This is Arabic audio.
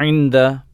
عند